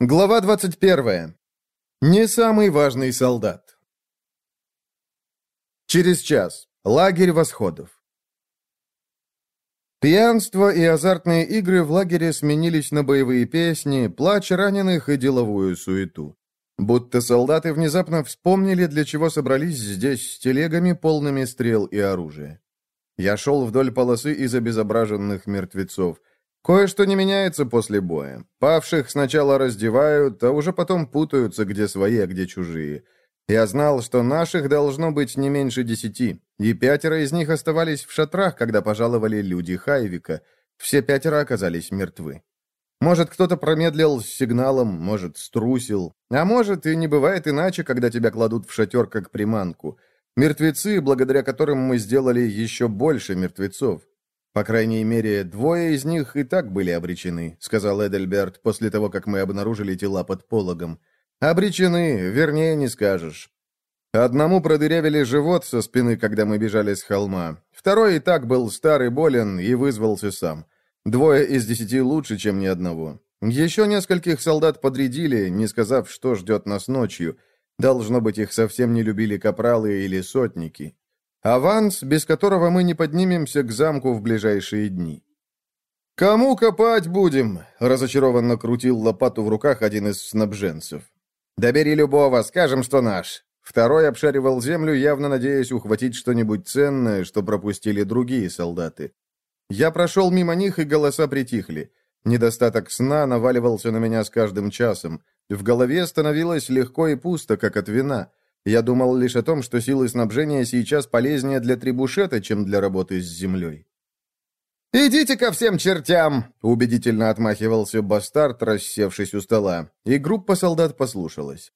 Глава 21. Не самый важный солдат. Через час. Лагерь восходов. Пьянство и азартные игры в лагере сменились на боевые песни, плач раненых и деловую суету. Будто солдаты внезапно вспомнили, для чего собрались здесь с телегами, полными стрел и оружия. Я шел вдоль полосы из обезображенных мертвецов. Кое-что не меняется после боя. Павших сначала раздевают, а уже потом путаются, где свои, а где чужие. Я знал, что наших должно быть не меньше десяти, и пятеро из них оставались в шатрах, когда пожаловали люди Хайвика. Все пятеро оказались мертвы. Может, кто-то промедлил с сигналом, может, струсил. А может, и не бывает иначе, когда тебя кладут в шатер как приманку. Мертвецы, благодаря которым мы сделали еще больше мертвецов. «По крайней мере, двое из них и так были обречены», — сказал Эдельберт после того, как мы обнаружили тела под пологом. «Обречены, вернее, не скажешь. Одному продырявили живот со спины, когда мы бежали с холма. Второй и так был старый болен и вызвался сам. Двое из десяти лучше, чем ни одного. Еще нескольких солдат подрядили, не сказав, что ждет нас ночью. Должно быть, их совсем не любили капралы или сотники. Аванс, без которого мы не поднимемся к замку в ближайшие дни. «Кому копать будем?» — разочарованно крутил лопату в руках один из снабженцев. «Добери любого, скажем, что наш». Второй обшаривал землю, явно надеясь ухватить что-нибудь ценное, что пропустили другие солдаты. Я прошел мимо них, и голоса притихли. Недостаток сна наваливался на меня с каждым часом. В голове становилось легко и пусто, как от вина. Я думал лишь о том, что силы снабжения сейчас полезнее для трибушета, чем для работы с землей. «Идите ко всем чертям!» — убедительно отмахивался бастард, рассевшись у стола, и группа солдат послушалась.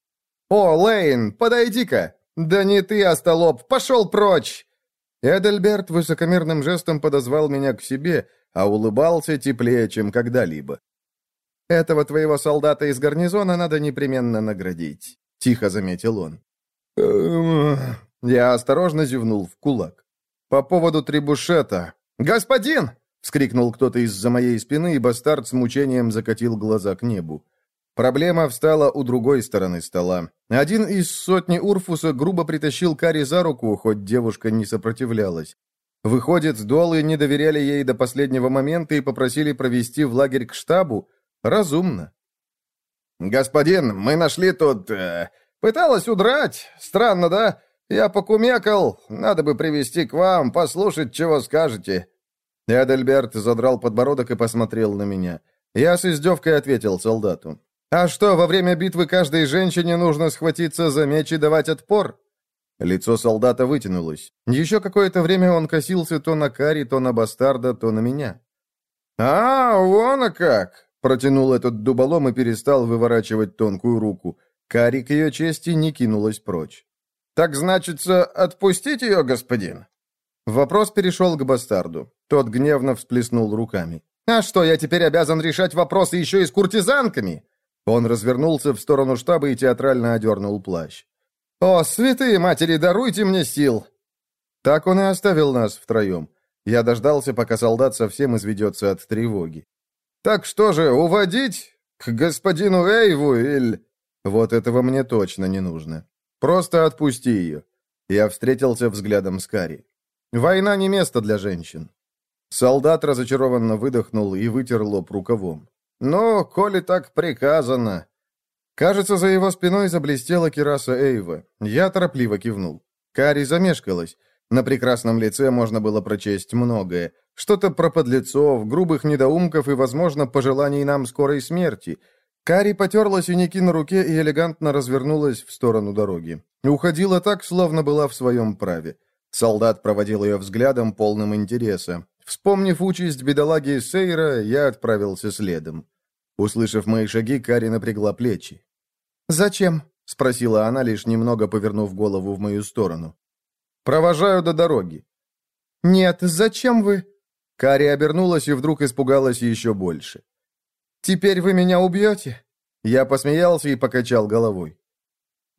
«О, Лейн, подойди-ка! Да не ты, остолоп, пошел прочь!» Эдельберт высокомерным жестом подозвал меня к себе, а улыбался теплее, чем когда-либо. «Этого твоего солдата из гарнизона надо непременно наградить», — тихо заметил он. Я осторожно зевнул в кулак. «По поводу трибушета...» «Господин!» — вскрикнул кто-то из-за моей спины, и бастард с мучением закатил глаза к небу. Проблема встала у другой стороны стола. Один из сотни Урфуса грубо притащил Кари за руку, хоть девушка не сопротивлялась. Выходит, долы не доверяли ей до последнего момента и попросили провести в лагерь к штабу? Разумно. «Господин, мы нашли тут... Э, Пыталась удрать. Странно, да? Я покумекал. Надо бы привести к вам, послушать, чего скажете». Эдельберт задрал подбородок и посмотрел на меня. Я с издевкой ответил солдату. «А что, во время битвы каждой женщине нужно схватиться за меч и давать отпор?» Лицо солдата вытянулось. Еще какое-то время он косился то на Кари, то на бастарда, то на меня. «А, вон а как!» — протянул этот дуболом и перестал выворачивать тонкую руку. Кари к ее чести не кинулась прочь. «Так, значится, отпустить ее, господин?» Вопрос перешел к бастарду. Тот гневно всплеснул руками. «А что, я теперь обязан решать вопросы еще и с куртизанками?» Он развернулся в сторону штаба и театрально одернул плащ. «О, святые матери, даруйте мне сил!» Так он и оставил нас втроем. Я дождался, пока солдат совсем изведется от тревоги. «Так что же, уводить? К господину Эйву или...» Вот этого мне точно не нужно. Просто отпусти ее. Я встретился взглядом с Кари. Война не место для женщин. Солдат разочарованно выдохнул и вытер лоб рукавом. «Ну, коли так приказано...» Кажется, за его спиной заблестела кераса Эйва. Я торопливо кивнул. Кари замешкалась. На прекрасном лице можно было прочесть многое. Что-то про подлецов, грубых недоумков и, возможно, пожеланий нам скорой смерти — Кари потерла синяки на руке и элегантно развернулась в сторону дороги. Уходила так, словно была в своем праве. Солдат проводил ее взглядом, полным интереса. Вспомнив участь бедолаги Сейра, я отправился следом. Услышав мои шаги, Кари напрягла плечи. «Зачем?» — спросила она, лишь немного повернув голову в мою сторону. «Провожаю до дороги». «Нет, зачем вы?» Кари обернулась и вдруг испугалась еще больше. «Теперь вы меня убьете?» Я посмеялся и покачал головой.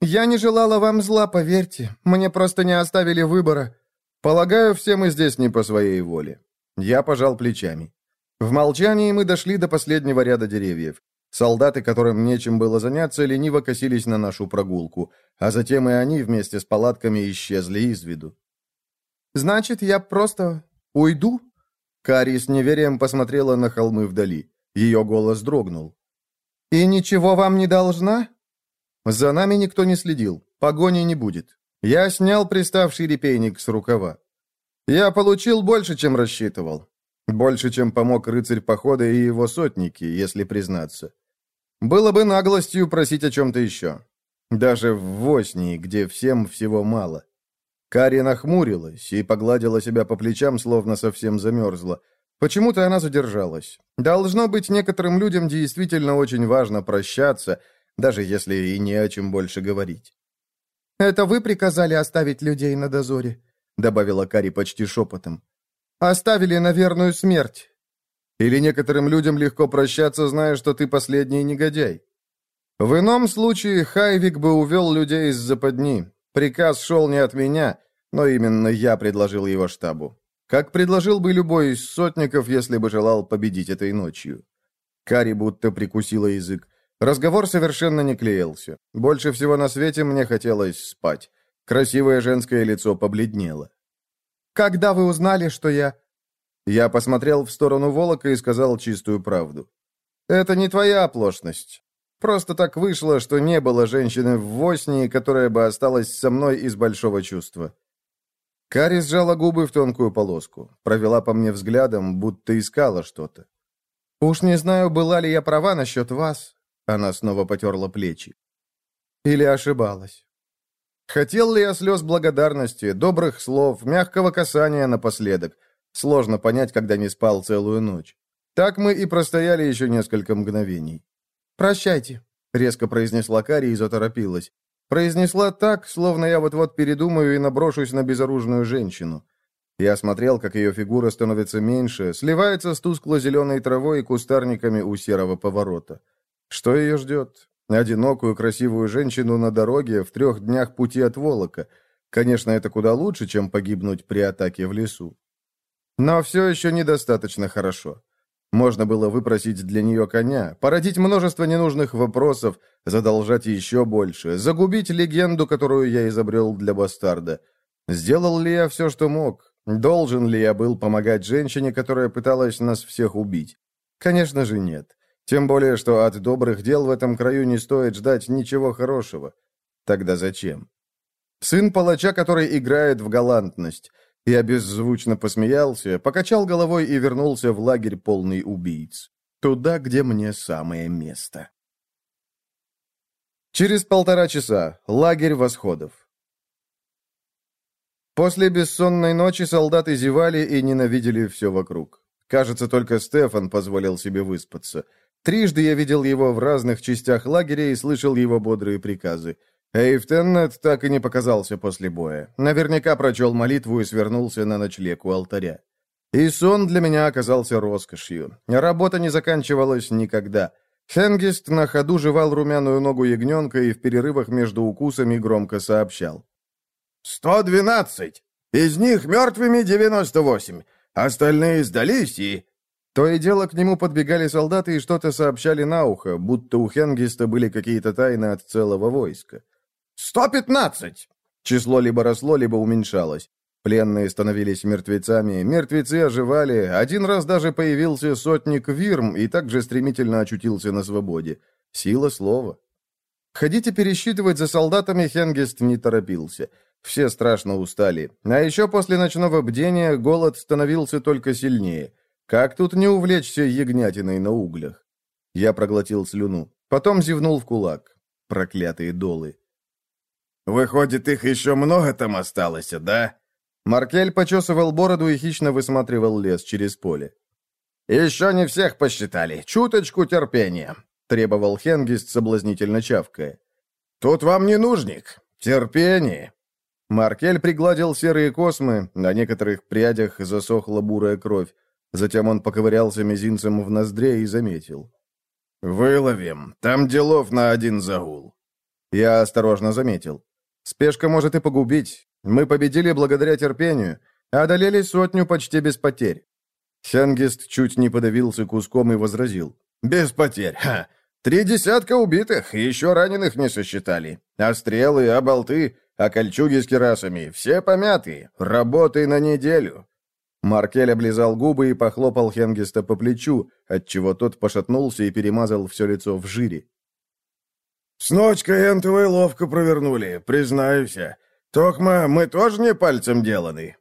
«Я не желала вам зла, поверьте. Мне просто не оставили выбора. Полагаю, все мы здесь не по своей воле». Я пожал плечами. В молчании мы дошли до последнего ряда деревьев. Солдаты, которым нечем было заняться, лениво косились на нашу прогулку, а затем и они вместе с палатками исчезли из виду. «Значит, я просто уйду?» Кари с неверием посмотрела на холмы вдали. Ее голос дрогнул. «И ничего вам не должна?» «За нами никто не следил. Погони не будет. Я снял приставший репейник с рукава. Я получил больше, чем рассчитывал. Больше, чем помог рыцарь похода и его сотники, если признаться. Было бы наглостью просить о чем-то еще. Даже в Воснии, где всем всего мало. Кари нахмурилась и погладила себя по плечам, словно совсем замерзла. Почему-то она задержалась. Должно быть, некоторым людям действительно очень важно прощаться, даже если и не о чем больше говорить. «Это вы приказали оставить людей на дозоре?» — добавила Кари почти шепотом. «Оставили на верную смерть». «Или некоторым людям легко прощаться, зная, что ты последний негодяй?» В ином случае Хайвик бы увел людей из западни. Приказ шел не от меня, но именно я предложил его штабу. Как предложил бы любой из сотников, если бы желал победить этой ночью. Кари будто прикусила язык. Разговор совершенно не клеился. Больше всего на свете мне хотелось спать. Красивое женское лицо побледнело. «Когда вы узнали, что я...» Я посмотрел в сторону Волока и сказал чистую правду. «Это не твоя оплошность. Просто так вышло, что не было женщины в Воснии, которая бы осталась со мной из большого чувства». Кари сжала губы в тонкую полоску, провела по мне взглядом, будто искала что-то. «Уж не знаю, была ли я права насчет вас», — она снова потерла плечи. «Или ошибалась. Хотел ли я слез благодарности, добрых слов, мягкого касания напоследок? Сложно понять, когда не спал целую ночь. Так мы и простояли еще несколько мгновений. «Прощайте», — резко произнесла Кари и заторопилась. Произнесла так, словно я вот-вот передумаю и наброшусь на безоружную женщину. Я смотрел, как ее фигура становится меньше, сливается с тускло-зеленой травой и кустарниками у серого поворота. Что ее ждет? Одинокую красивую женщину на дороге в трех днях пути от Волока. Конечно, это куда лучше, чем погибнуть при атаке в лесу. Но все еще недостаточно хорошо. Можно было выпросить для нее коня, породить множество ненужных вопросов, задолжать еще больше, загубить легенду, которую я изобрел для бастарда. Сделал ли я все, что мог? Должен ли я был помогать женщине, которая пыталась нас всех убить? Конечно же нет. Тем более, что от добрых дел в этом краю не стоит ждать ничего хорошего. Тогда зачем? Сын палача, который играет в галантность. Я беззвучно посмеялся, покачал головой и вернулся в лагерь полный убийц. Туда, где мне самое место. Через полтора часа. Лагерь восходов. После бессонной ночи солдаты зевали и ненавидели все вокруг. Кажется, только Стефан позволил себе выспаться. Трижды я видел его в разных частях лагеря и слышал его бодрые приказы. Эйв Теннет так и не показался после боя. Наверняка прочел молитву и свернулся на ночлег у алтаря. И сон для меня оказался роскошью. Работа не заканчивалась никогда. Хенгист на ходу жевал румяную ногу ягненка и в перерывах между укусами громко сообщал. «Сто двенадцать! Из них мертвыми девяносто восемь. Остальные сдались и...» То и дело к нему подбегали солдаты и что-то сообщали на ухо, будто у Хенгиста были какие-то тайны от целого войска. «Сто пятнадцать!» Число либо росло, либо уменьшалось. Пленные становились мертвецами, мертвецы оживали, один раз даже появился сотник Вирм и также стремительно очутился на свободе. Сила слова. Ходить и пересчитывать за солдатами Хенгист не торопился. Все страшно устали. А еще после ночного бдения голод становился только сильнее. Как тут не увлечься ягнятиной на углях? Я проглотил слюну. Потом зевнул в кулак. Проклятые долы. «Выходит, их еще много там осталось, да?» Маркель почесывал бороду и хищно высматривал лес через поле. «Еще не всех посчитали. Чуточку терпения», — требовал Хенгист, соблазнительно чавкая. «Тут вам не нужник. Терпение». Маркель пригладил серые космы, на некоторых прядях засохла бурая кровь. Затем он поковырялся мизинцем в ноздре и заметил. «Выловим. Там делов на один загул». Я осторожно заметил. «Спешка может и погубить. Мы победили благодаря терпению, одолели сотню почти без потерь». Хенгист чуть не подавился куском и возразил. «Без потерь, ха! Три десятка убитых, еще раненых не сосчитали. А стрелы, а болты, а кольчуги с керасами, все помятые. Работай на неделю». Маркель облизал губы и похлопал Хенгиста по плечу, отчего тот пошатнулся и перемазал все лицо в жире. «С ночкой энтовой ловко провернули, признаюсь. Токма, мы тоже не пальцем деланы».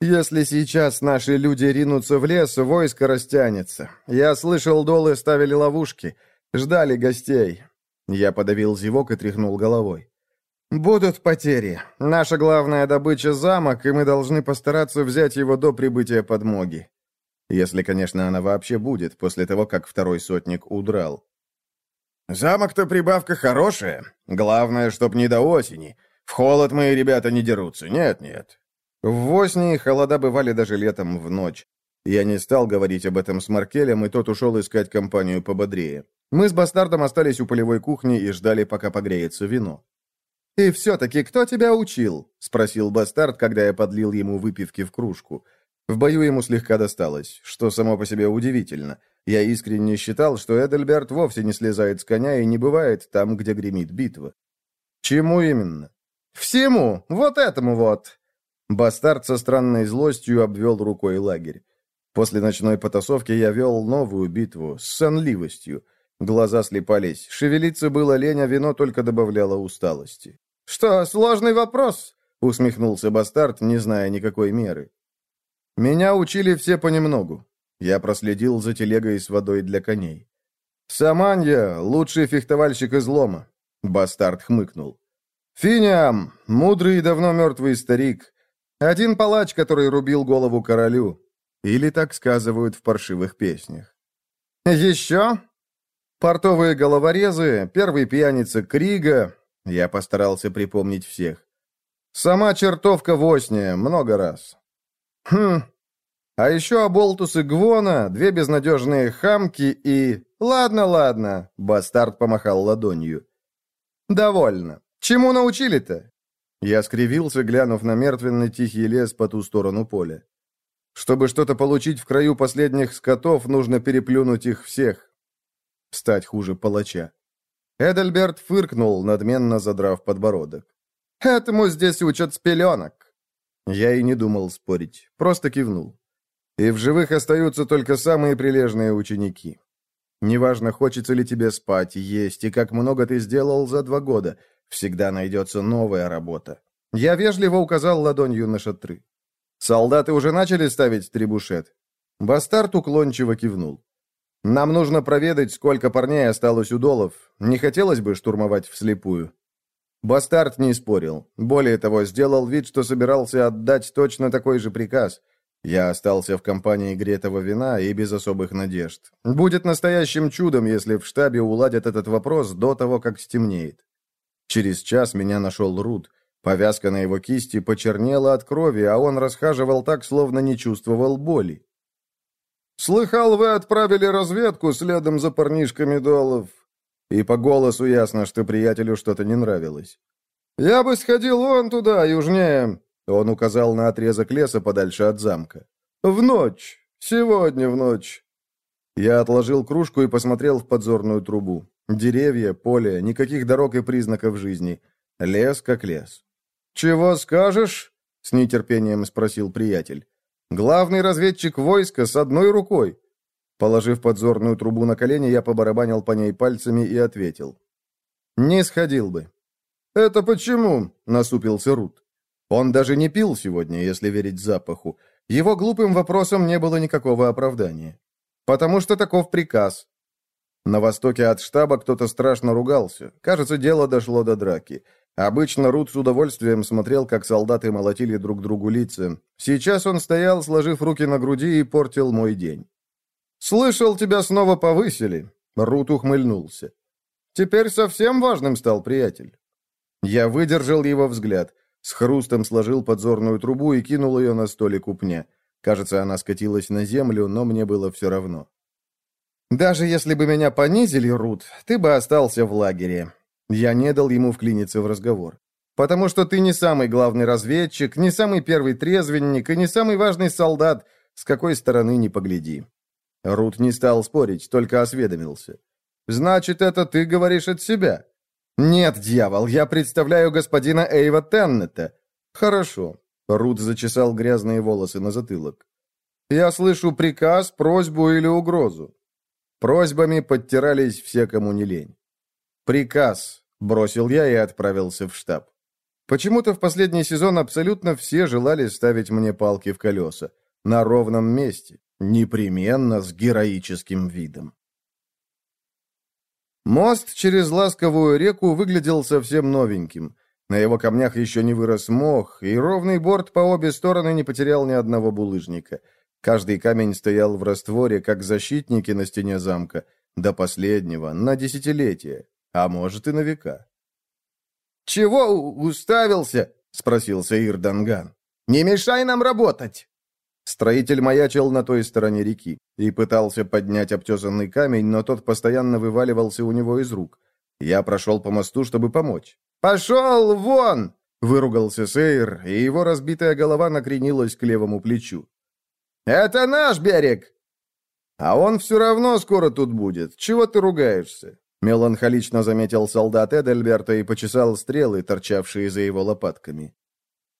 «Если сейчас наши люди ринутся в лес, войско растянется. Я слышал, долы ставили ловушки, ждали гостей». Я подавил зевок и тряхнул головой. «Будут потери. Наша главная добыча — замок, и мы должны постараться взять его до прибытия подмоги. Если, конечно, она вообще будет, после того, как второй сотник удрал. Замок-то прибавка хорошая. Главное, чтоб не до осени. В холод мои ребята не дерутся. Нет-нет. В Воснии холода бывали даже летом в ночь. Я не стал говорить об этом с Маркелем, и тот ушел искать компанию пободрее. Мы с Бастардом остались у полевой кухни и ждали, пока погреется вино. «И все-таки кто тебя учил?» — спросил Бастард, когда я подлил ему выпивки в кружку. В бою ему слегка досталось, что само по себе удивительно — я искренне считал, что Эдельберт вовсе не слезает с коня и не бывает там, где гремит битва. Чему именно? Всему! Вот этому вот! Бастард со странной злостью обвел рукой лагерь. После ночной потасовки я вел новую битву с сонливостью. Глаза слепались. Шевелиться было лень, а вино только добавляло усталости. «Что, сложный вопрос?» — усмехнулся Бастард, не зная никакой меры. «Меня учили все понемногу. Я проследил за телегой с водой для коней. «Саманья — лучший фехтовальщик из лома», — бастард хмыкнул. «Финиам — мудрый и давно мертвый старик. Один палач, который рубил голову королю. Или так сказывают в паршивых песнях. Еще? Портовые головорезы, первый пьяница Крига. Я постарался припомнить всех. Сама чертовка Восния, много раз. Хм, а еще Аболтус и Гвона, две безнадежные хамки и... Ладно, ладно, бастард помахал ладонью. Довольно. Чему научили-то? Я скривился, глянув на мертвенный тихий лес по ту сторону поля. Чтобы что-то получить в краю последних скотов, нужно переплюнуть их всех. Стать хуже палача. Эдельберт фыркнул, надменно задрав подбородок. «Этому здесь учат с пеленок». Я и не думал спорить, просто кивнул. И в живых остаются только самые прилежные ученики. Неважно, хочется ли тебе спать, есть и как много ты сделал за два года, всегда найдется новая работа. Я вежливо указал ладонью на шатры. Солдаты уже начали ставить трибушет. Бастард уклончиво кивнул. Нам нужно проведать, сколько парней осталось у долов. Не хотелось бы штурмовать вслепую. Бастард не спорил. Более того, сделал вид, что собирался отдать точно такой же приказ — я остался в компании гретого вина и без особых надежд. Будет настоящим чудом, если в штабе уладят этот вопрос до того, как стемнеет. Через час меня нашел Рут. Повязка на его кисти почернела от крови, а он расхаживал так, словно не чувствовал боли. «Слыхал, вы отправили разведку следом за парнишками Долов?» И по голосу ясно, что приятелю что-то не нравилось. «Я бы сходил вон туда, южнее. Он указал на отрезок леса подальше от замка. «В ночь! Сегодня в ночь!» Я отложил кружку и посмотрел в подзорную трубу. Деревья, поле, никаких дорог и признаков жизни. Лес как лес. «Чего скажешь?» — с нетерпением спросил приятель. «Главный разведчик войска с одной рукой». Положив подзорную трубу на колени, я побарабанил по ней пальцами и ответил. «Не сходил бы». «Это почему?» — насупился Рут. Он даже не пил сегодня, если верить запаху. Его глупым вопросом не было никакого оправдания. Потому что таков приказ. На востоке от штаба кто-то страшно ругался. Кажется, дело дошло до драки. Обычно Рут с удовольствием смотрел, как солдаты молотили друг другу лица. Сейчас он стоял, сложив руки на груди, и портил мой день. «Слышал, тебя снова повысили?» Рут ухмыльнулся. «Теперь совсем важным стал приятель». Я выдержал его взгляд. С хрустом сложил подзорную трубу и кинул ее на столик у пня. Кажется, она скатилась на землю, но мне было все равно. «Даже если бы меня понизили, Рут, ты бы остался в лагере». Я не дал ему вклиниться в разговор. «Потому что ты не самый главный разведчик, не самый первый трезвенник и не самый важный солдат, с какой стороны ни погляди». Рут не стал спорить, только осведомился. Значит, это ты говоришь от себя?» «Нет, дьявол, я представляю господина Эйва Теннета». «Хорошо». Рут зачесал грязные волосы на затылок. «Я слышу приказ, просьбу или угрозу». Просьбами подтирались все, кому не лень. «Приказ», — бросил я и отправился в штаб. Почему-то в последний сезон абсолютно все желали ставить мне палки в колеса. На ровном месте. Непременно с героическим видом. Мост через ласковую реку выглядел совсем новеньким. На его камнях еще не вырос мох, и ровный борт по обе стороны не потерял ни одного булыжника. Каждый камень стоял в растворе, как защитники на стене замка, до последнего, на десятилетия, а может и на века. «Чего уставился?» — спросил Саир Данган. «Не мешай нам работать!» Строитель маячил на той стороне реки и пытался поднять обтесанный камень, но тот постоянно вываливался у него из рук. Я прошел по мосту, чтобы помочь. «Пошел вон!» — выругался Сейр, и его разбитая голова накренилась к левому плечу. «Это наш берег!» «А он все равно скоро тут будет. Чего ты ругаешься?» Меланхолично заметил солдат Эдельберта и почесал стрелы, торчавшие за его лопатками.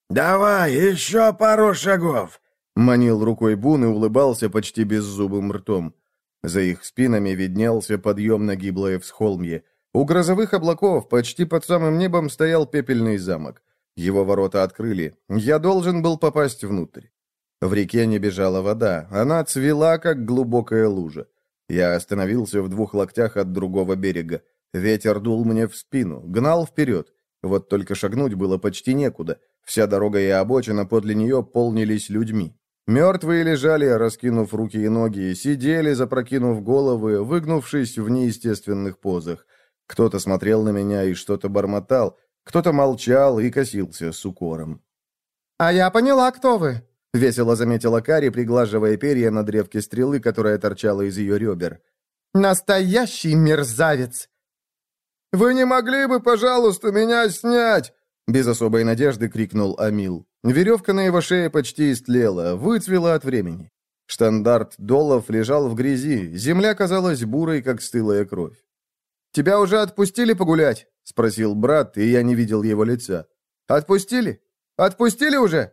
«Давай, еще пару шагов. Манил рукой Бун и улыбался почти беззубым ртом. За их спинами виднелся подъем на гиблое всхолмье. У грозовых облаков почти под самым небом стоял пепельный замок. Его ворота открыли. Я должен был попасть внутрь. В реке не бежала вода. Она цвела, как глубокая лужа. Я остановился в двух локтях от другого берега. Ветер дул мне в спину, гнал вперед. Вот только шагнуть было почти некуда. Вся дорога и обочина подле нее полнились людьми. Мертвые лежали, раскинув руки и ноги, сидели, запрокинув головы, выгнувшись в неестественных позах. Кто-то смотрел на меня и что-то бормотал, кто-то молчал и косился с укором. «А я поняла, кто вы», — весело заметила Кари, приглаживая перья на древке стрелы, которая торчала из ее ребер. «Настоящий мерзавец!» «Вы не могли бы, пожалуйста, меня снять?» Без особой надежды крикнул Амил. Веревка на его шее почти истлела, выцвела от времени. Штандарт долов лежал в грязи, земля казалась бурой, как стылая кровь. «Тебя уже отпустили погулять?» — спросил брат, и я не видел его лица. «Отпустили? Отпустили уже?»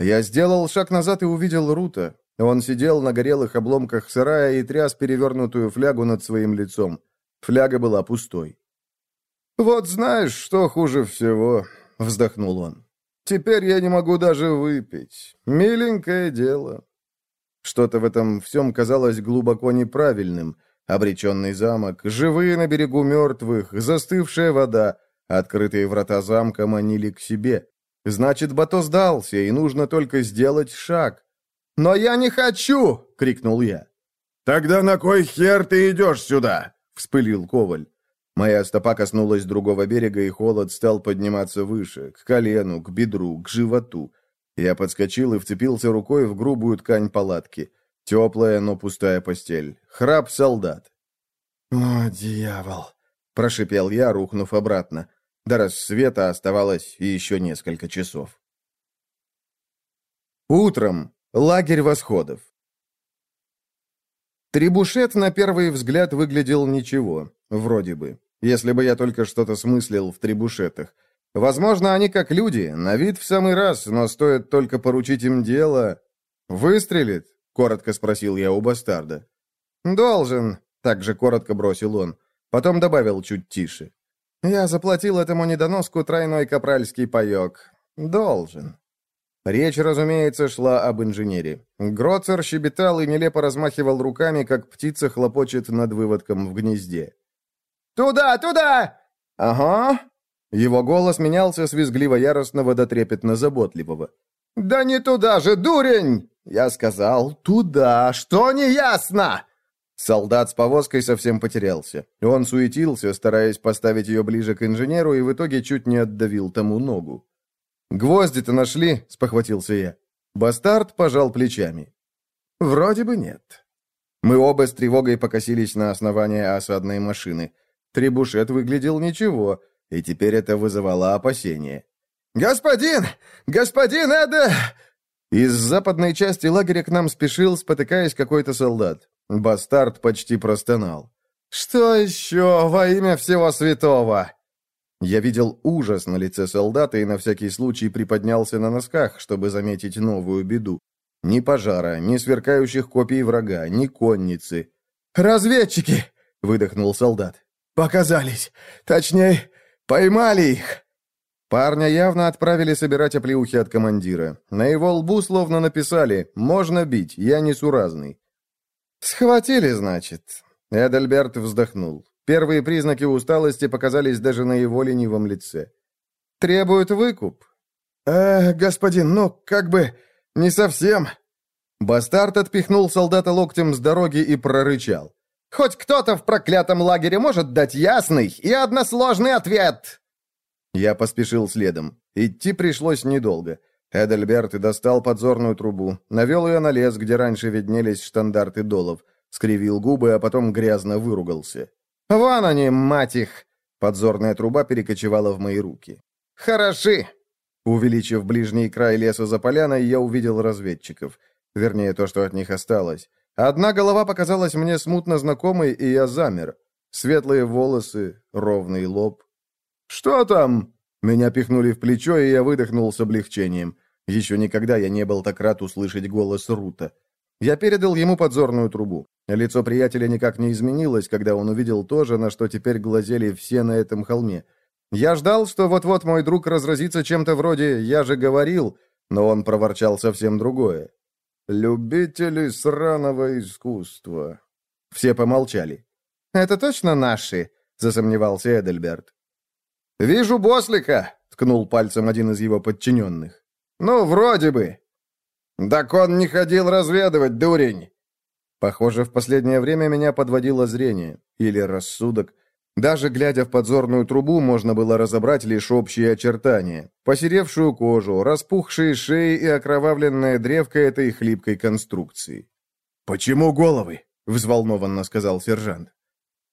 Я сделал шаг назад и увидел Рута. Он сидел на горелых обломках сарая и тряс перевернутую флягу над своим лицом. Фляга была пустой. «Вот знаешь, что хуже всего?» — вздохнул он. Теперь я не могу даже выпить. Миленькое дело. Что-то в этом всем казалось глубоко неправильным. Обреченный замок, живые на берегу мертвых, застывшая вода, открытые врата замка манили к себе. Значит, Бато сдался, и нужно только сделать шаг. «Но я не хочу!» — крикнул я. «Тогда на кой хер ты идешь сюда?» — вспылил Коваль. Моя стопа коснулась другого берега, и холод стал подниматься выше, к колену, к бедру, к животу. Я подскочил и вцепился рукой в грубую ткань палатки. Теплая, но пустая постель. Храп солдат. «О, дьявол!» — прошипел я, рухнув обратно. До рассвета оставалось еще несколько часов. Утром. Лагерь восходов. Трибушет на первый взгляд выглядел ничего, вроде бы, если бы я только что-то смыслил в трибушетах. Возможно, они как люди, на вид в самый раз, но стоит только поручить им дело... «Выстрелит?» — коротко спросил я у бастарда. «Должен», — также коротко бросил он. Потом добавил чуть тише. «Я заплатил этому недоноску тройной капральский паек. Должен». Речь, разумеется, шла об инженере. Гроцер щебетал и нелепо размахивал руками, как птица хлопочет над выводком в гнезде. «Туда, туда!» «Ага». Его голос менялся с визгливо-яростного до трепетно-заботливого. «Да не туда же, дурень!» Я сказал «туда, что не ясно!» Солдат с повозкой совсем потерялся. Он суетился, стараясь поставить ее ближе к инженеру, и в итоге чуть не отдавил тому ногу. «Гвозди-то нашли?» — спохватился я. Бастард пожал плечами. «Вроде бы нет». Мы оба с тревогой покосились на основание осадной машины. Требушет выглядел ничего, и теперь это вызывало опасения. «Господин! Господин Эда!» Из западной части лагеря к нам спешил, спотыкаясь, какой-то солдат. Бастард почти простонал. «Что еще во имя всего святого?» Я видел ужас на лице солдата и на всякий случай приподнялся на носках, чтобы заметить новую беду. Ни пожара, ни сверкающих копий врага, ни конницы. «Разведчики!» — выдохнул солдат. «Показались! Точнее, поймали их!» Парня явно отправили собирать оплеухи от командира. На его лбу словно написали «Можно бить, я несуразный». «Схватили, значит?» Эдельберт вздохнул. Первые признаки усталости показались даже на его ленивом лице. «Требуют выкуп?» «Э, господин, ну, как бы, не совсем». Бастард отпихнул солдата локтем с дороги и прорычал. «Хоть кто-то в проклятом лагере может дать ясный и односложный ответ!» Я поспешил следом. Идти пришлось недолго. Эдельберт достал подзорную трубу, навел ее на лес, где раньше виднелись штандарты долов, скривил губы, а потом грязно выругался. «Вон они, мать их!» Подзорная труба перекочевала в мои руки. «Хороши!» Увеличив ближний край леса за поляной, я увидел разведчиков. Вернее, то, что от них осталось. Одна голова показалась мне смутно знакомой, и я замер. Светлые волосы, ровный лоб. «Что там?» Меня пихнули в плечо, и я выдохнул с облегчением. Еще никогда я не был так рад услышать голос Рута. Я передал ему подзорную трубу. Лицо приятеля никак не изменилось, когда он увидел то же, на что теперь глазели все на этом холме. Я ждал, что вот-вот мой друг разразится чем-то вроде «я же говорил», но он проворчал совсем другое. «Любители сраного искусства». Все помолчали. «Это точно наши?» — засомневался Эдельберт. «Вижу Бослика!» — ткнул пальцем один из его подчиненных. «Ну, вроде бы!» «Так он не ходил разведывать, дурень!» Похоже, в последнее время меня подводило зрение. Или рассудок. Даже глядя в подзорную трубу, можно было разобрать лишь общие очертания. Посеревшую кожу, распухшие шеи и окровавленная древко этой хлипкой конструкции. «Почему головы?» — взволнованно сказал сержант.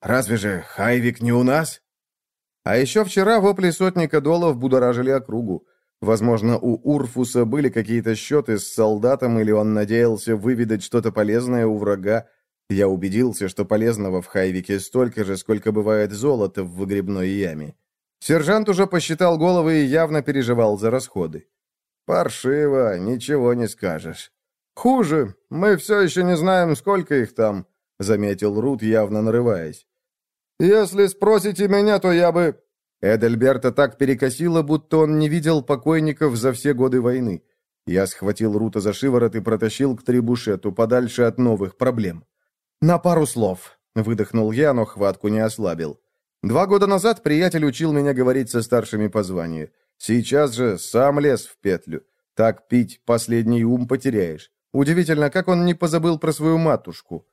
«Разве же Хайвик не у нас?» А еще вчера вопли сотника долов будоражили округу. Возможно, у Урфуса были какие-то счеты с солдатом, или он надеялся выведать что-то полезное у врага. Я убедился, что полезного в Хайвике столько же, сколько бывает золота в выгребной яме. Сержант уже посчитал головы и явно переживал за расходы. «Паршиво, ничего не скажешь». «Хуже, мы все еще не знаем, сколько их там», — заметил Рут, явно нарываясь. «Если спросите меня, то я бы...» Эдельберта так перекосило, будто он не видел покойников за все годы войны. Я схватил Рута за шиворот и протащил к трибушету, подальше от новых проблем. «На пару слов», — выдохнул я, но хватку не ослабил. Два года назад приятель учил меня говорить со старшими по званию. Сейчас же сам лез в петлю. Так пить последний ум потеряешь. Удивительно, как он не позабыл про свою матушку.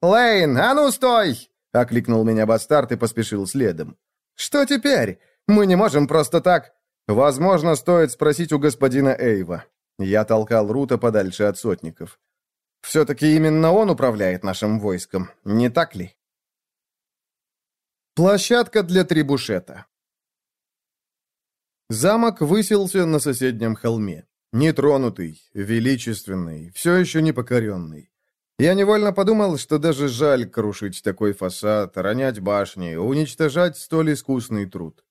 «Лейн, а ну стой!» — окликнул меня бастард и поспешил следом. «Что теперь? Мы не можем просто так...» «Возможно, стоит спросить у господина Эйва». Я толкал Рута подальше от сотников. «Все-таки именно он управляет нашим войском, не так ли?» Площадка для трибушета Замок высился на соседнем холме. Нетронутый, величественный, все еще непокоренный. Я невольно подумал, что даже жаль крушить такой фасад, ронять башни, уничтожать столь искусный труд.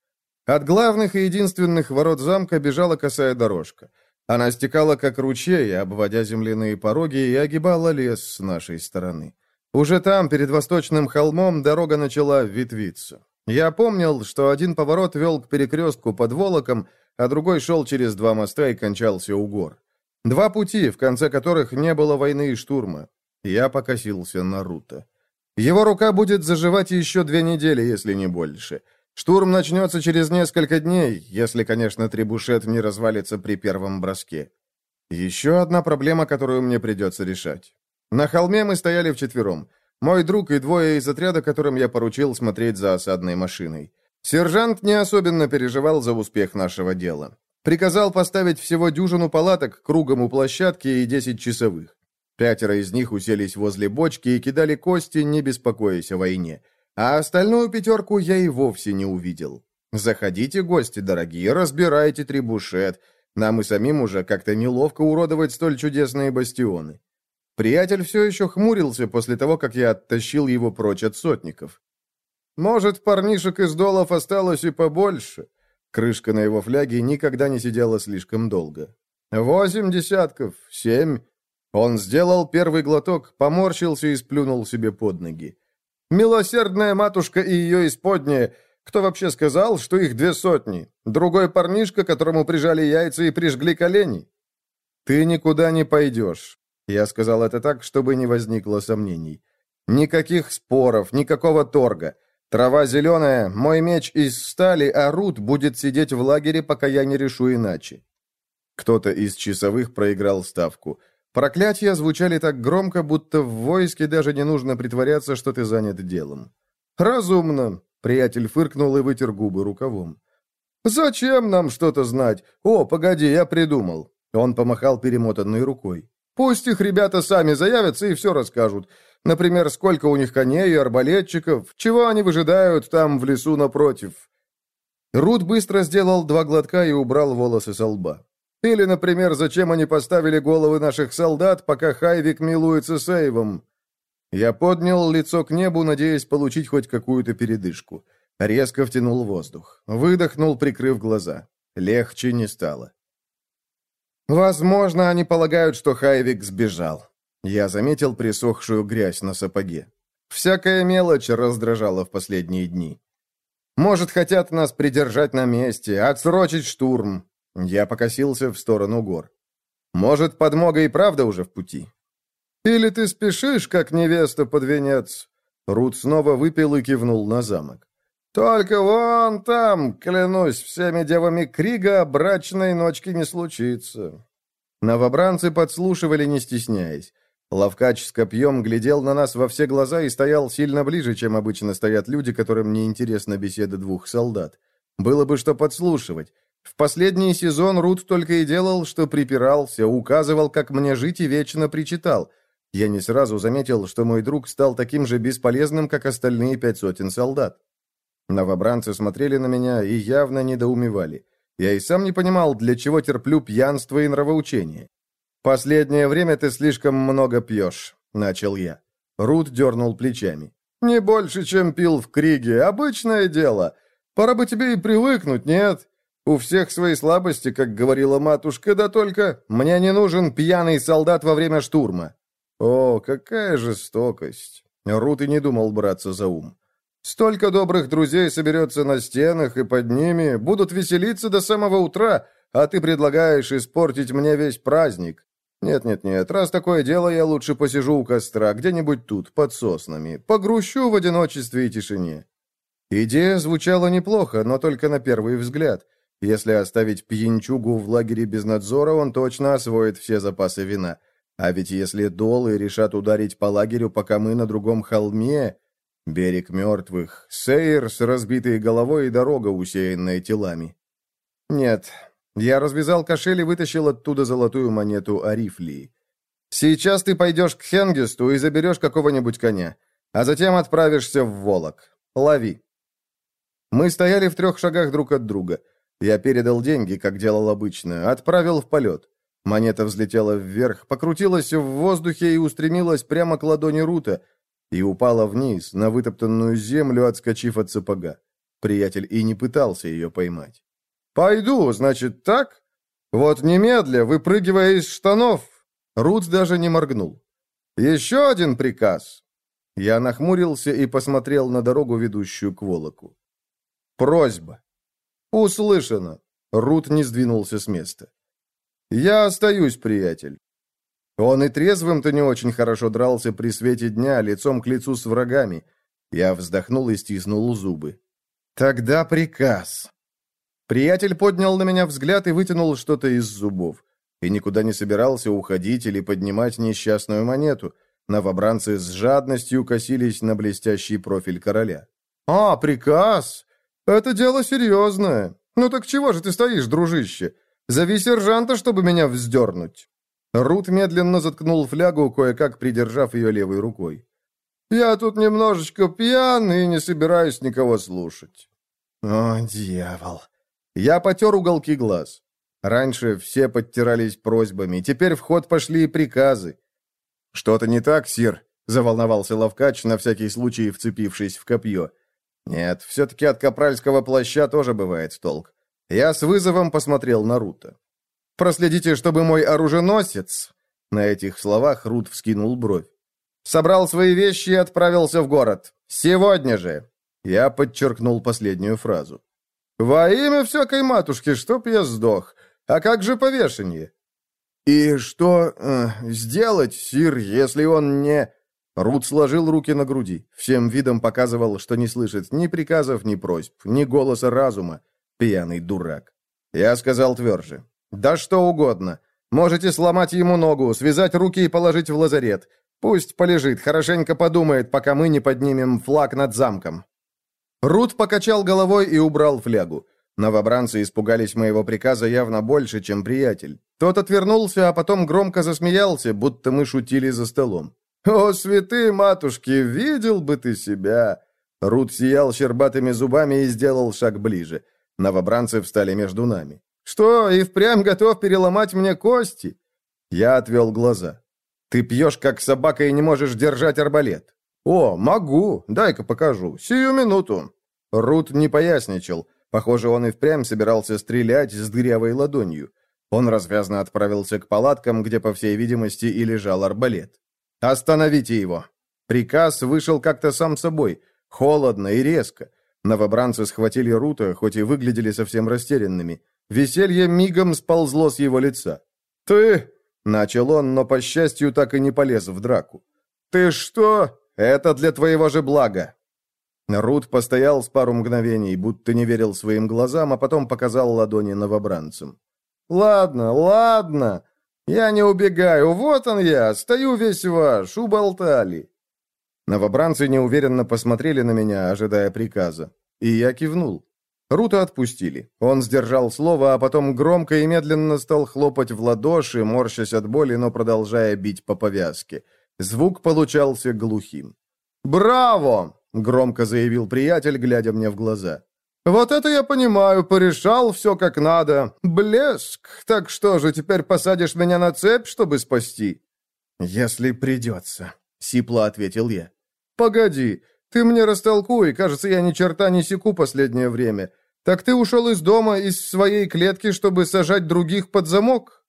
От главных и единственных ворот замка бежала косая дорожка. Она стекала, как ручей, обводя земляные пороги, и огибала лес с нашей стороны. Уже там, перед восточным холмом, дорога начала ветвиться. Я помнил, что один поворот вел к перекрестку под Волоком, а другой шел через два моста и кончался у гор. Два пути, в конце которых не было войны и штурма. Я покосился на Рута. Его рука будет заживать еще две недели, если не больше. Штурм начнется через несколько дней, если, конечно, трибушет не развалится при первом броске. Еще одна проблема, которую мне придется решать. На холме мы стояли вчетвером. Мой друг и двое из отряда, которым я поручил смотреть за осадной машиной. Сержант не особенно переживал за успех нашего дела. Приказал поставить всего дюжину палаток кругом у площадки и десять часовых. Пятеро из них уселись возле бочки и кидали кости, не беспокоясь о войне. А остальную пятерку я и вовсе не увидел. Заходите, гости дорогие, разбирайте трибушет. Нам и самим уже как-то неловко уродовать столь чудесные бастионы. Приятель все еще хмурился после того, как я оттащил его прочь от сотников. Может, парнишек из долов осталось и побольше. Крышка на его фляге никогда не сидела слишком долго. Восемь десятков, семь. Он сделал первый глоток, поморщился и сплюнул себе под ноги. Милосердная матушка и ее исподняя. Кто вообще сказал, что их две сотни? Другой парнишка, которому прижали яйца и прижгли колени. Ты никуда не пойдешь. Я сказал это так, чтобы не возникло сомнений. Никаких споров, никакого торга. Трава зеленая, мой меч из стали, а Рут будет сидеть в лагере, пока я не решу иначе. Кто-то из часовых проиграл ставку. Проклятия звучали так громко, будто в войске даже не нужно притворяться, что ты занят делом. «Разумно», — приятель фыркнул и вытер губы рукавом. «Зачем нам что-то знать? О, погоди, я придумал». Он помахал перемотанной рукой. «Пусть их ребята сами заявятся и все расскажут. Например, сколько у них коней и арбалетчиков, чего они выжидают там в лесу напротив». Рут быстро сделал два глотка и убрал волосы со лба. Или, например, зачем они поставили головы наших солдат, пока Хайвик милуется с Эйвом? Я поднял лицо к небу, надеясь получить хоть какую-то передышку. Резко втянул воздух. Выдохнул, прикрыв глаза. Легче не стало. Возможно, они полагают, что Хайвик сбежал. Я заметил присохшую грязь на сапоге. Всякая мелочь раздражала в последние дни. Может, хотят нас придержать на месте, отсрочить штурм. Я покосился в сторону гор. Может, подмога и правда уже в пути? Или ты спешишь, как невеста под венец? Рут снова выпил и кивнул на замок. Только вон там, клянусь всеми девами Крига, брачной ночки не случится. Новобранцы подслушивали, не стесняясь. Лавкач с копьем глядел на нас во все глаза и стоял сильно ближе, чем обычно стоят люди, которым не интересна беседа двух солдат. Было бы что подслушивать. В последний сезон Рут только и делал, что припирался, указывал, как мне жить и вечно причитал. Я не сразу заметил, что мой друг стал таким же бесполезным, как остальные пять сотен солдат. Новобранцы смотрели на меня и явно недоумевали. Я и сам не понимал, для чего терплю пьянство и нравоучение. «Последнее время ты слишком много пьешь», — начал я. Рут дернул плечами. «Не больше, чем пил в Криге. Обычное дело. Пора бы тебе и привыкнуть, нет? У всех свои слабости, как говорила матушка, да только мне не нужен пьяный солдат во время штурма». «О, какая жестокость!» Рут и не думал браться за ум. «Столько добрых друзей соберется на стенах, и под ними будут веселиться до самого утра, а ты предлагаешь испортить мне весь праздник. «Нет-нет-нет, раз такое дело, я лучше посижу у костра, где-нибудь тут, под соснами, погрущу в одиночестве и тишине». Идея звучала неплохо, но только на первый взгляд. Если оставить пьянчугу в лагере без надзора, он точно освоит все запасы вина. А ведь если долы решат ударить по лагерю, пока мы на другом холме... Берег мертвых, Сейр с разбитой головой и дорога, усеянная телами. Нет, я развязал кошель и вытащил оттуда золотую монету Арифлии. «Сейчас ты пойдешь к Хенгесту и заберешь какого-нибудь коня, а затем отправишься в Волок. Лови». Мы стояли в трех шагах друг от друга. Я передал деньги, как делал обычно, отправил в полет. Монета взлетела вверх, покрутилась в воздухе и устремилась прямо к ладони Рута, и упала вниз, на вытоптанную землю, отскочив от сапога. Приятель и не пытался ее поймать. «Пойду, значит, так? Вот немедля, выпрыгивая из штанов!» Рут даже не моргнул. «Еще один приказ!» Я нахмурился и посмотрел на дорогу, ведущую к Волоку. «Просьба!» «Услышано!» Рут не сдвинулся с места. «Я остаюсь, приятель!» Он и трезвым-то не очень хорошо дрался при свете дня, лицом к лицу с врагами. Я вздохнул и стиснул зубы. «Тогда приказ!» Приятель поднял на меня взгляд и вытянул что-то из зубов. И никуда не собирался уходить или поднимать несчастную монету. Новобранцы с жадностью косились на блестящий профиль короля. «А, приказ! Это дело серьезное. Ну так чего же ты стоишь, дружище? Зови сержанта, чтобы меня вздернуть». Рут медленно заткнул флягу, кое-как придержав ее левой рукой. «Я тут немножечко пьян и не собираюсь никого слушать». «О, дьявол!» Я потер уголки глаз. Раньше все подтирались просьбами, теперь в ход пошли и приказы. «Что-то не так, сир?» — заволновался Лавкач, на всякий случай вцепившись в копье. Нет, все-таки от капральского плаща тоже бывает толк. Я с вызовом посмотрел на Рута. «Проследите, чтобы мой оруженосец...» На этих словах Рут вскинул бровь. «Собрал свои вещи и отправился в город. Сегодня же!» Я подчеркнул последнюю фразу. «Во имя всякой матушки, чтоб я сдох. А как же повешение?» «И что э, сделать, Сир, если он не...» Рут сложил руки на груди, всем видом показывал, что не слышит ни приказов, ни просьб, ни голоса разума. Пьяный дурак. Я сказал тверже. «Да что угодно. Можете сломать ему ногу, связать руки и положить в лазарет. Пусть полежит, хорошенько подумает, пока мы не поднимем флаг над замком». Рут покачал головой и убрал флягу. Новобранцы испугались моего приказа явно больше, чем приятель. Тот отвернулся, а потом громко засмеялся, будто мы шутили за столом. «О, святые матушки, видел бы ты себя!» Рут сиял щербатыми зубами и сделал шаг ближе. Новобранцы встали между нами. «Что, и впрямь готов переломать мне кости?» Я отвел глаза. «Ты пьешь, как собака, и не можешь держать арбалет». «О, могу. Дай-ка покажу. Сию минуту». Рут не поясничал. Похоже, он и впрямь собирался стрелять с дырявой ладонью. Он развязно отправился к палаткам, где, по всей видимости, и лежал арбалет. «Остановите его!» Приказ вышел как-то сам собой, холодно и резко. Новобранцы схватили Рута, хоть и выглядели совсем растерянными. Веселье мигом сползло с его лица. «Ты...» — начал он, но, по счастью, так и не полез в драку. «Ты что? Это для твоего же блага!» Рут постоял с пару мгновений, будто не верил своим глазам, а потом показал ладони новобранцам. «Ладно, ладно. Я не убегаю. Вот он я. Стою весь ваш. Уболтали». Новобранцы неуверенно посмотрели на меня, ожидая приказа. И я кивнул. Рута отпустили. Он сдержал слово, а потом громко и медленно стал хлопать в ладоши, морщась от боли, но продолжая бить по повязке. Звук получался глухим. «Браво!» — громко заявил приятель, глядя мне в глаза. «Вот это я понимаю, порешал все как надо. Блеск! Так что же, теперь посадишь меня на цепь, чтобы спасти?» «Если придется», — сипло ответил я. «Погоди, ты мне растолкуй, кажется, я ни черта не секу последнее время. Так ты ушел из дома, из своей клетки, чтобы сажать других под замок?»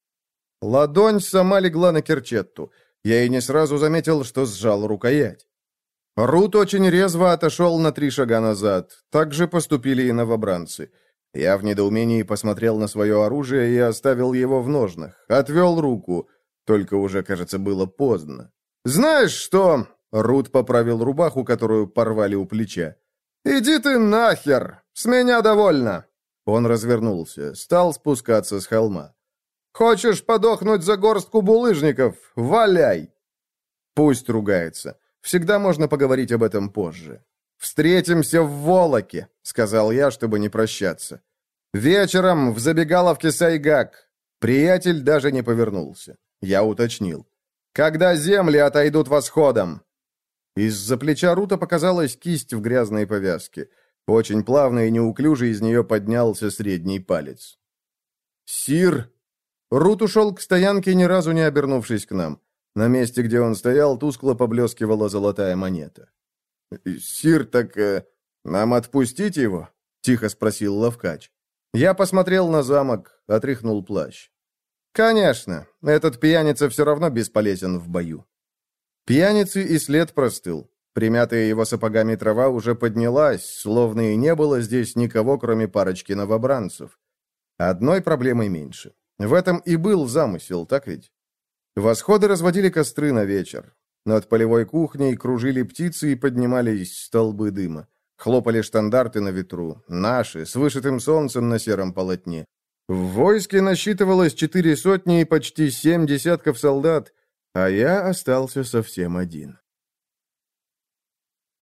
Ладонь сама легла на керчетту. Я и не сразу заметил, что сжал рукоять. Рут очень резво отошел на три шага назад. Так же поступили и новобранцы. Я в недоумении посмотрел на свое оружие и оставил его в ножнах. Отвел руку. Только уже, кажется, было поздно. «Знаешь что?» Рут поправил рубаху, которую порвали у плеча. «Иди ты нахер! С меня довольно!» Он развернулся, стал спускаться с холма. «Хочешь подохнуть за горстку булыжников? Валяй!» Пусть ругается. Всегда можно поговорить об этом позже. «Встретимся в Волоке», — сказал я, чтобы не прощаться. «Вечером в забегаловке Сайгак». Приятель даже не повернулся. Я уточнил. «Когда земли отойдут восходом?» Из-за плеча Рута показалась кисть в грязной повязке. Очень плавно и неуклюже из нее поднялся средний палец. «Сир!» Рут ушел к стоянке, ни разу не обернувшись к нам. На месте, где он стоял, тускло поблескивала золотая монета. «Сир, так э, нам отпустить его?» — тихо спросил Лавкач. Я посмотрел на замок, отряхнул плащ. «Конечно, этот пьяница все равно бесполезен в бою». Пьяницы и след простыл. Примятая его сапогами трава уже поднялась, словно и не было здесь никого, кроме парочки новобранцев. Одной проблемой меньше. В этом и был замысел, так ведь? Восходы разводили костры на вечер. Над полевой кухней кружили птицы и поднимались столбы дыма. Хлопали штандарты на ветру, наши, с вышитым солнцем на сером полотне. В войске насчитывалось четыре сотни и почти семь десятков солдат, а я остался совсем один.